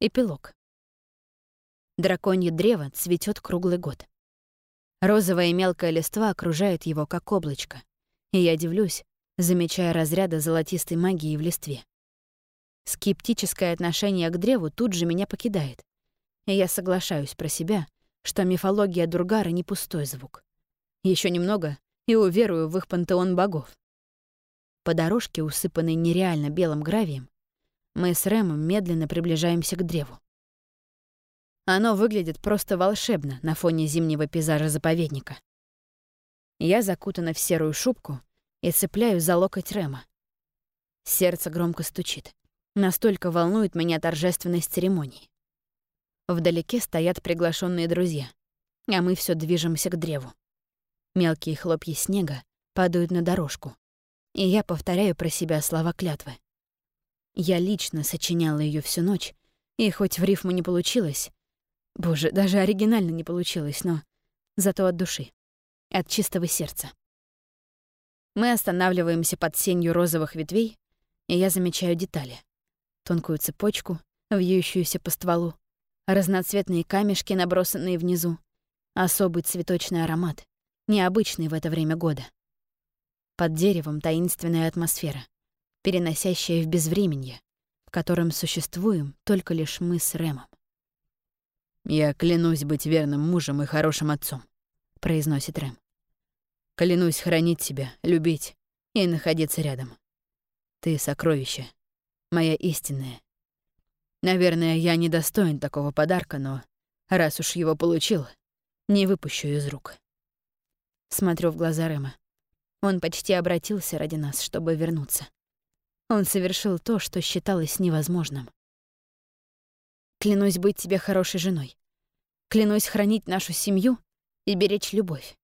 Эпилог. Драконье древо цветет круглый год. Розовая мелкая листва окружает его, как облачко, и я дивлюсь, замечая разряды золотистой магии в листве. Скептическое отношение к древу тут же меня покидает, и я соглашаюсь про себя, что мифология Дургара не пустой звук. Еще немного, и уверую в их пантеон богов. По дорожке, усыпанной нереально белым гравием, мы с Рэмом медленно приближаемся к древу. Оно выглядит просто волшебно на фоне зимнего пейзажа заповедника. Я закутана в серую шубку и цепляю за локоть Рэма. Сердце громко стучит. Настолько волнует меня торжественность церемонии. Вдалеке стоят приглашенные друзья, а мы все движемся к древу. Мелкие хлопья снега падают на дорожку, и я повторяю про себя слова клятвы. Я лично сочиняла ее всю ночь, и хоть в рифму не получилось, боже, даже оригинально не получилось, но зато от души, от чистого сердца. Мы останавливаемся под сенью розовых ветвей, и я замечаю детали. Тонкую цепочку, вьющуюся по стволу, разноцветные камешки, набросанные внизу, особый цветочный аромат, необычный в это время года. Под деревом таинственная атмосфера, переносящая в безвременье, в котором существуем только лишь мы с Рэмом. «Я клянусь быть верным мужем и хорошим отцом», — произносит Рэм. «Клянусь хранить тебя, любить и находиться рядом. Ты — сокровище, моя истинная. Наверное, я недостоин такого подарка, но раз уж его получил, не выпущу из рук». Смотрю в глаза Рэма. Он почти обратился ради нас, чтобы вернуться. Он совершил то, что считалось невозможным. Клянусь быть тебе хорошей женой. Клянусь хранить нашу семью и беречь любовь.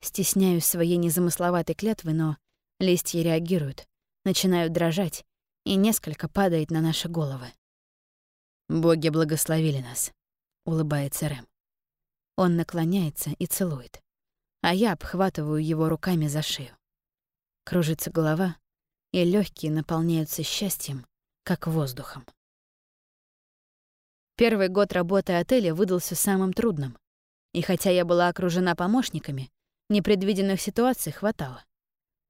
Стесняюсь своей незамысловатой клятвы, но листья реагируют, начинают дрожать, и несколько падает на наши головы. «Боги благословили нас», — улыбается Рэм. Он наклоняется и целует а я обхватываю его руками за шею. Кружится голова, и легкие наполняются счастьем, как воздухом. Первый год работы отеля выдался самым трудным. И хотя я была окружена помощниками, непредвиденных ситуаций хватало.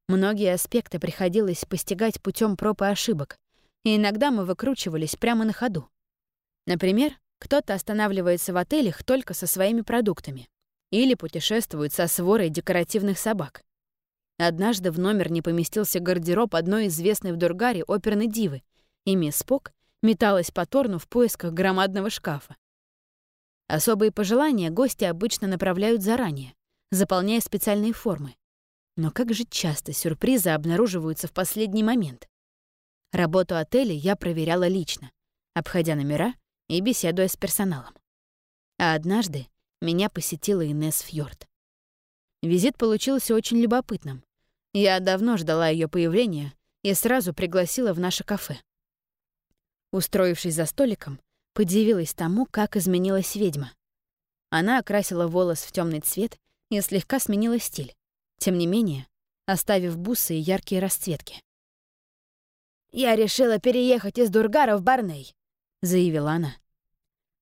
Многие аспекты приходилось постигать путем проб и ошибок, и иногда мы выкручивались прямо на ходу. Например, кто-то останавливается в отелях только со своими продуктами, или путешествуют со сворой декоративных собак. Однажды в номер не поместился гардероб одной известной в Дургаре оперной дивы, и мисс Спок металась по Торну в поисках громадного шкафа. Особые пожелания гости обычно направляют заранее, заполняя специальные формы. Но как же часто сюрпризы обнаруживаются в последний момент. Работу отеля я проверяла лично, обходя номера и беседуя с персоналом. А однажды меня посетила Инесс Фьорд. Визит получился очень любопытным. Я давно ждала ее появления и сразу пригласила в наше кафе. Устроившись за столиком, подивилась тому, как изменилась ведьма. Она окрасила волос в темный цвет и слегка сменила стиль, тем не менее, оставив бусы и яркие расцветки. «Я решила переехать из Дургара в Барней», — заявила она.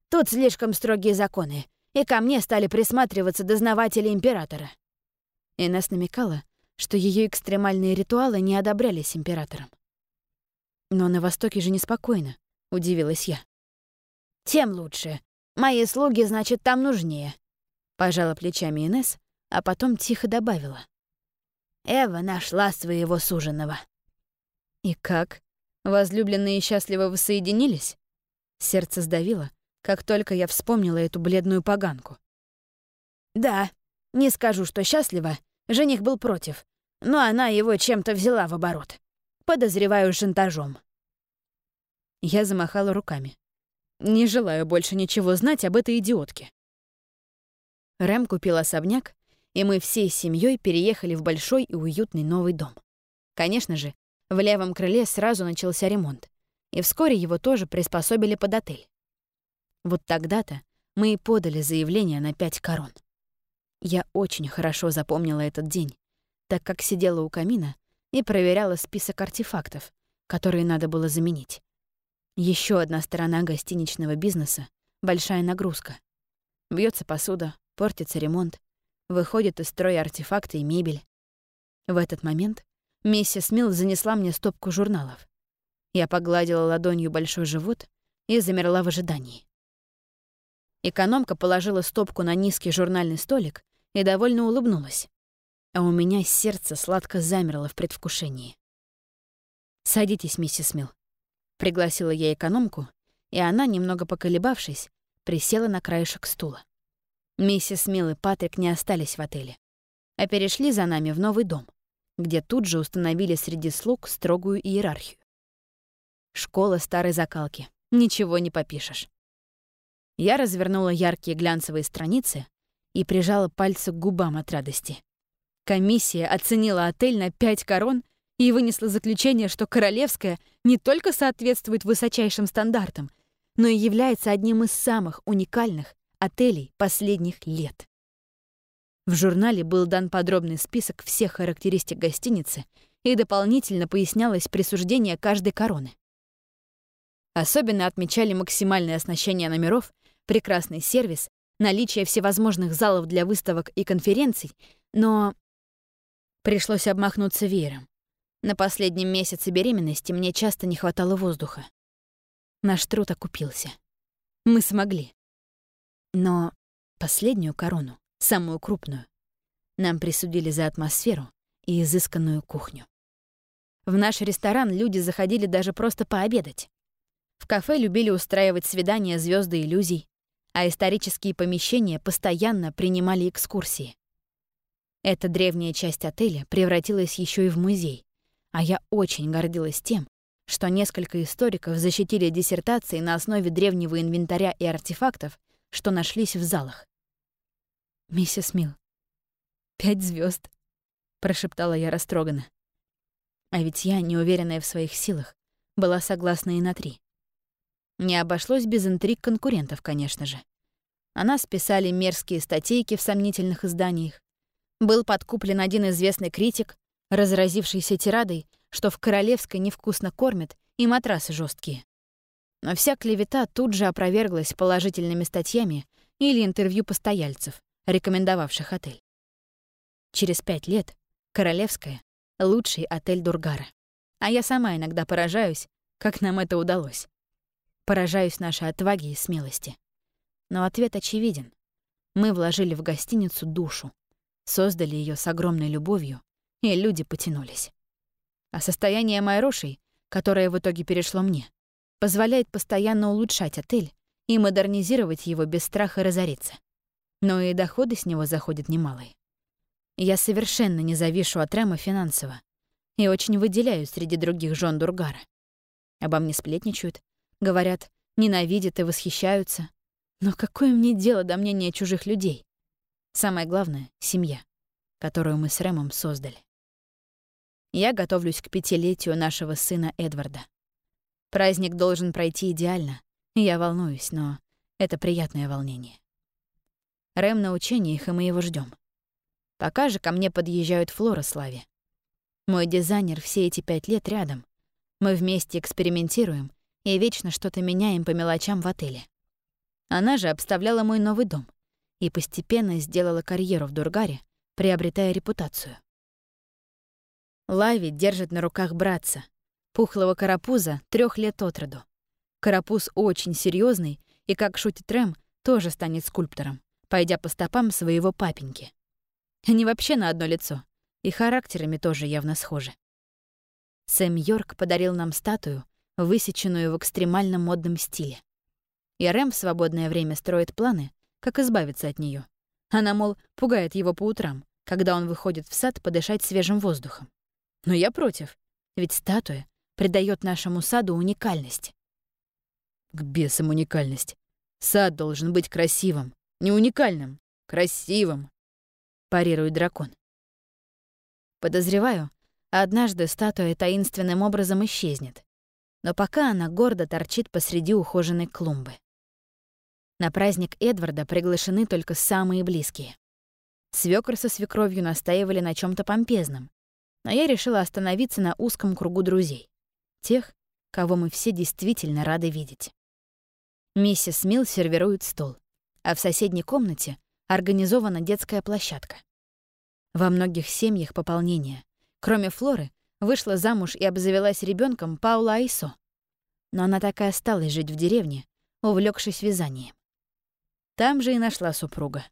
«Тут слишком строгие законы, и ко мне стали присматриваться дознаватели императора. Инесс намекала, что ее экстремальные ритуалы не одобрялись императором. «Но на Востоке же неспокойно», — удивилась я. «Тем лучше. Мои слуги, значит, там нужнее», — пожала плечами Инесс, а потом тихо добавила. «Эва нашла своего суженого». «И как? Возлюбленные счастливо воссоединились?» Сердце сдавило, как только я вспомнила эту бледную поганку. «Да, не скажу, что счастлива, жених был против, но она его чем-то взяла в оборот. Подозреваю шантажом». Я замахала руками. Не желаю больше ничего знать об этой идиотке. Рэм купил особняк, и мы всей семьей переехали в большой и уютный новый дом. Конечно же, в левом крыле сразу начался ремонт, и вскоре его тоже приспособили под отель. Вот тогда-то мы и подали заявление на пять корон. Я очень хорошо запомнила этот день, так как сидела у камина и проверяла список артефактов, которые надо было заменить. Еще одна сторона гостиничного бизнеса — большая нагрузка. Бьется посуда, портится ремонт, выходят из строя артефакты и мебель. В этот момент миссис Милл занесла мне стопку журналов. Я погладила ладонью большой живот и замерла в ожидании. Экономка положила стопку на низкий журнальный столик и довольно улыбнулась. А у меня сердце сладко замерло в предвкушении. «Садитесь, миссис Милл», — пригласила я экономку, и она, немного поколебавшись, присела на краешек стула. Миссис Милл и Патрик не остались в отеле, а перешли за нами в новый дом, где тут же установили среди слуг строгую иерархию. Школа старой закалки. Ничего не попишешь. Я развернула яркие глянцевые страницы и прижала пальцы к губам от радости. Комиссия оценила отель на пять корон и вынесла заключение, что Королевская не только соответствует высочайшим стандартам, но и является одним из самых уникальных отелей последних лет. В журнале был дан подробный список всех характеристик гостиницы и дополнительно пояснялось присуждение каждой короны. Особенно отмечали максимальное оснащение номеров, прекрасный сервис, наличие всевозможных залов для выставок и конференций, но пришлось обмахнуться веером. На последнем месяце беременности мне часто не хватало воздуха. Наш труд окупился. Мы смогли. Но последнюю корону, самую крупную, нам присудили за атмосферу и изысканную кухню. В наш ресторан люди заходили даже просто пообедать. В кафе любили устраивать свидания звезды иллюзий, а исторические помещения постоянно принимали экскурсии. Эта древняя часть отеля превратилась еще и в музей, а я очень гордилась тем, что несколько историков защитили диссертации на основе древнего инвентаря и артефактов, что нашлись в залах. «Миссис Милл, пять звезд, прошептала я растроганно. А ведь я, неуверенная в своих силах, была согласна и на три. Не обошлось без интриг конкурентов, конечно же. О нас писали мерзкие статейки в сомнительных изданиях. Был подкуплен один известный критик, разразившийся тирадой, что в Королевской невкусно кормят и матрасы жесткие. Но вся клевета тут же опроверглась положительными статьями или интервью постояльцев, рекомендовавших отель. Через пять лет Королевская — лучший отель Дургара. А я сама иногда поражаюсь, как нам это удалось. Поражаюсь нашей отваге и смелости. Но ответ очевиден. Мы вложили в гостиницу душу, создали ее с огромной любовью, и люди потянулись. А состояние Майрошей, которое в итоге перешло мне, позволяет постоянно улучшать отель и модернизировать его без страха разориться. Но и доходы с него заходят немалые. Я совершенно не завишу от Рэма финансово и очень выделяюсь среди других жен Дургара. Обо мне сплетничают, говорят, ненавидят и восхищаются. Но какое мне дело до мнения чужих людей? Самое главное — семья, которую мы с Рэмом создали. Я готовлюсь к пятилетию нашего сына Эдварда. Праздник должен пройти идеально, и я волнуюсь, но это приятное волнение. Рэм на учениях, и мы его ждем. Пока же ко мне подъезжают Флора с Лави. Мой дизайнер все эти пять лет рядом. Мы вместе экспериментируем и вечно что-то меняем по мелочам в отеле. Она же обставляла мой новый дом и постепенно сделала карьеру в Дургаре, приобретая репутацию. Лави держит на руках братца, пухлого карапуза трех лет от роду. Карапуз очень серьезный и, как шутит Рэм, тоже станет скульптором, пойдя по стопам своего папеньки. Они вообще на одно лицо, и характерами тоже явно схожи. Сэм Йорк подарил нам статую, высеченную в экстремально модном стиле. И Рэм в свободное время строит планы, как избавиться от нее. Она, мол, пугает его по утрам, когда он выходит в сад подышать свежим воздухом. Но я против, ведь статуя придает нашему саду уникальность. К бесам уникальность. Сад должен быть красивым, не уникальным, красивым парирует дракон. Подозреваю, однажды статуя таинственным образом исчезнет, но пока она гордо торчит посреди ухоженной клумбы. На праздник Эдварда приглашены только самые близкие. Свёкр со свекровью настаивали на чем то помпезном, но я решила остановиться на узком кругу друзей, тех, кого мы все действительно рады видеть. Миссис Милл сервирует стол, а в соседней комнате организована детская площадка. Во многих семьях пополнение. Кроме Флоры, вышла замуж и обзавелась ребенком Паула Айсо. Но она так и осталась жить в деревне, увлекшись вязанием. Там же и нашла супруга.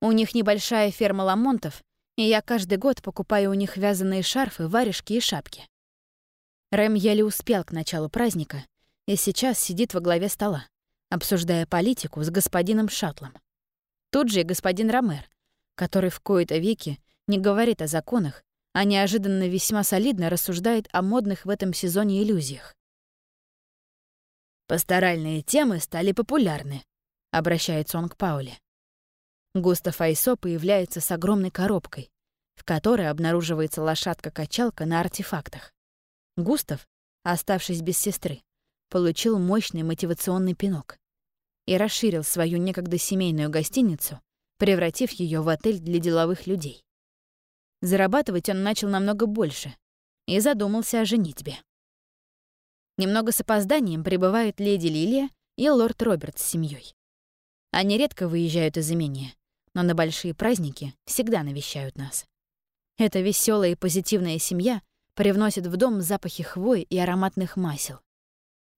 У них небольшая ферма ламонтов, и я каждый год покупаю у них вязаные шарфы, варежки и шапки. Рэм еле успел к началу праздника и сейчас сидит во главе стола, обсуждая политику с господином Шатлом. Тут же и господин Ромер, который в кои-то веки не говорит о законах, а неожиданно весьма солидно рассуждает о модных в этом сезоне иллюзиях. «Пасторальные темы стали популярны», — обращается он к Пауле. Густав Айсо появляется с огромной коробкой, в которой обнаруживается лошадка-качалка на артефактах. Густав, оставшись без сестры, получил мощный мотивационный пинок и расширил свою некогда семейную гостиницу, превратив ее в отель для деловых людей. Зарабатывать он начал намного больше и задумался о женитьбе. Немного с опозданием прибывают леди Лилия и лорд Роберт с семьей. Они редко выезжают из имения, но на большие праздники всегда навещают нас. Эта веселая и позитивная семья привносит в дом запахи хвои и ароматных масел.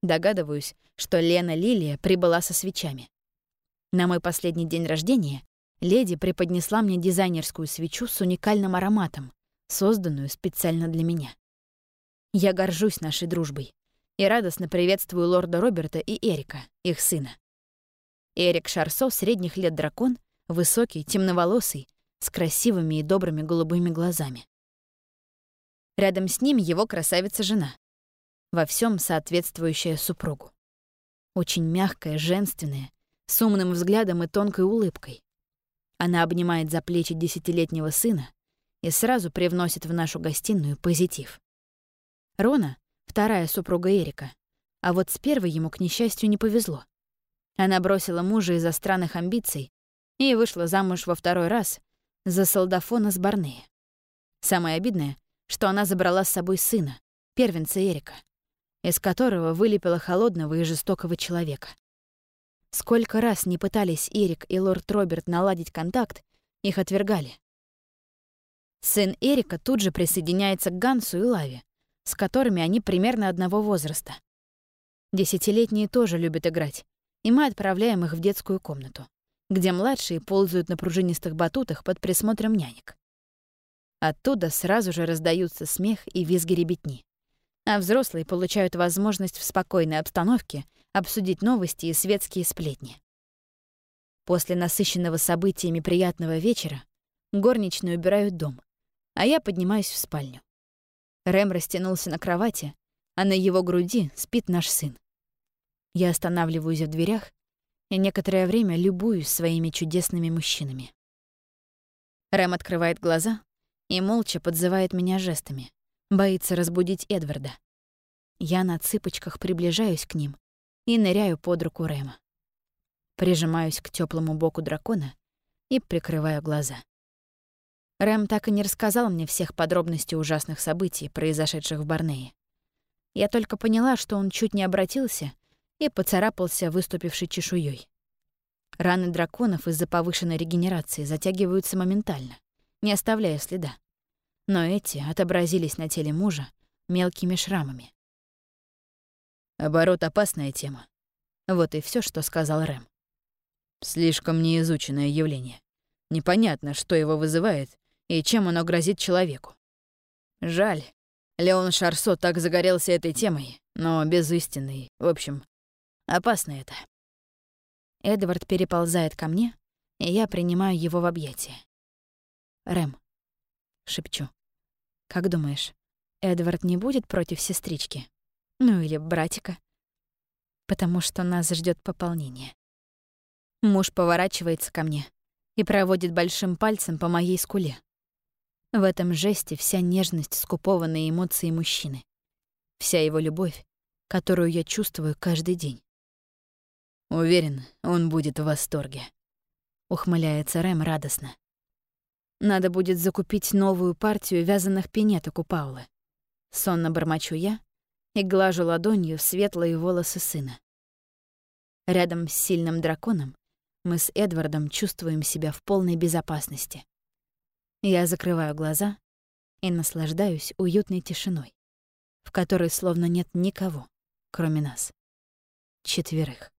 Догадываюсь, что Лена Лилия прибыла со свечами. На мой последний день рождения леди преподнесла мне дизайнерскую свечу с уникальным ароматом, созданную специально для меня. Я горжусь нашей дружбой и радостно приветствую лорда Роберта и Эрика, их сына. Эрик Шарсо, средних лет дракон, Высокий, темноволосый, с красивыми и добрыми голубыми глазами. Рядом с ним его красавица-жена, во всем соответствующая супругу. Очень мягкая, женственная, с умным взглядом и тонкой улыбкой. Она обнимает за плечи десятилетнего сына и сразу привносит в нашу гостиную позитив. Рона — вторая супруга Эрика, а вот с первой ему, к несчастью, не повезло. Она бросила мужа из-за странных амбиций и вышла замуж во второй раз за солдафона с Барнея. Самое обидное, что она забрала с собой сына, первенца Эрика, из которого вылепила холодного и жестокого человека. Сколько раз не пытались Эрик и лорд Роберт наладить контакт, их отвергали. Сын Эрика тут же присоединяется к Гансу и Лаве, с которыми они примерно одного возраста. Десятилетние тоже любят играть, и мы отправляем их в детскую комнату где младшие ползают на пружинистых батутах под присмотром нянек. Оттуда сразу же раздаются смех и визги ребятни. А взрослые получают возможность в спокойной обстановке обсудить новости и светские сплетни. После насыщенного событиями приятного вечера горничные убирают дом, а я поднимаюсь в спальню. Рэм растянулся на кровати, а на его груди спит наш сын. Я останавливаюсь в дверях и некоторое время любуюсь своими чудесными мужчинами. Рэм открывает глаза и молча подзывает меня жестами, боится разбудить Эдварда. Я на цыпочках приближаюсь к ним и ныряю под руку Рэма. Прижимаюсь к теплому боку дракона и прикрываю глаза. Рэм так и не рассказал мне всех подробностей ужасных событий, произошедших в Барнее. Я только поняла, что он чуть не обратился и поцарапался выступившей чешуей. Раны драконов из-за повышенной регенерации затягиваются моментально, не оставляя следа. Но эти отобразились на теле мужа мелкими шрамами. Оборот — опасная тема. Вот и все, что сказал Рэм. Слишком неизученное явление. Непонятно, что его вызывает и чем оно грозит человеку. Жаль. Леон Шарсо так загорелся этой темой, но без истины. В общем, Опасно это. Эдвард переползает ко мне, и я принимаю его в объятия. «Рэм», — шепчу, — «как думаешь, Эдвард не будет против сестрички? Ну или братика? Потому что нас ждет пополнение». Муж поворачивается ко мне и проводит большим пальцем по моей скуле. В этом жесте вся нежность скупованной эмоции мужчины. Вся его любовь, которую я чувствую каждый день. Уверен, он будет в восторге. Ухмыляется Рэм радостно. Надо будет закупить новую партию вязаных пинеток у Паулы. Сонно бормочу я и глажу ладонью светлые волосы сына. Рядом с сильным драконом мы с Эдвардом чувствуем себя в полной безопасности. Я закрываю глаза и наслаждаюсь уютной тишиной, в которой словно нет никого, кроме нас. Четверых.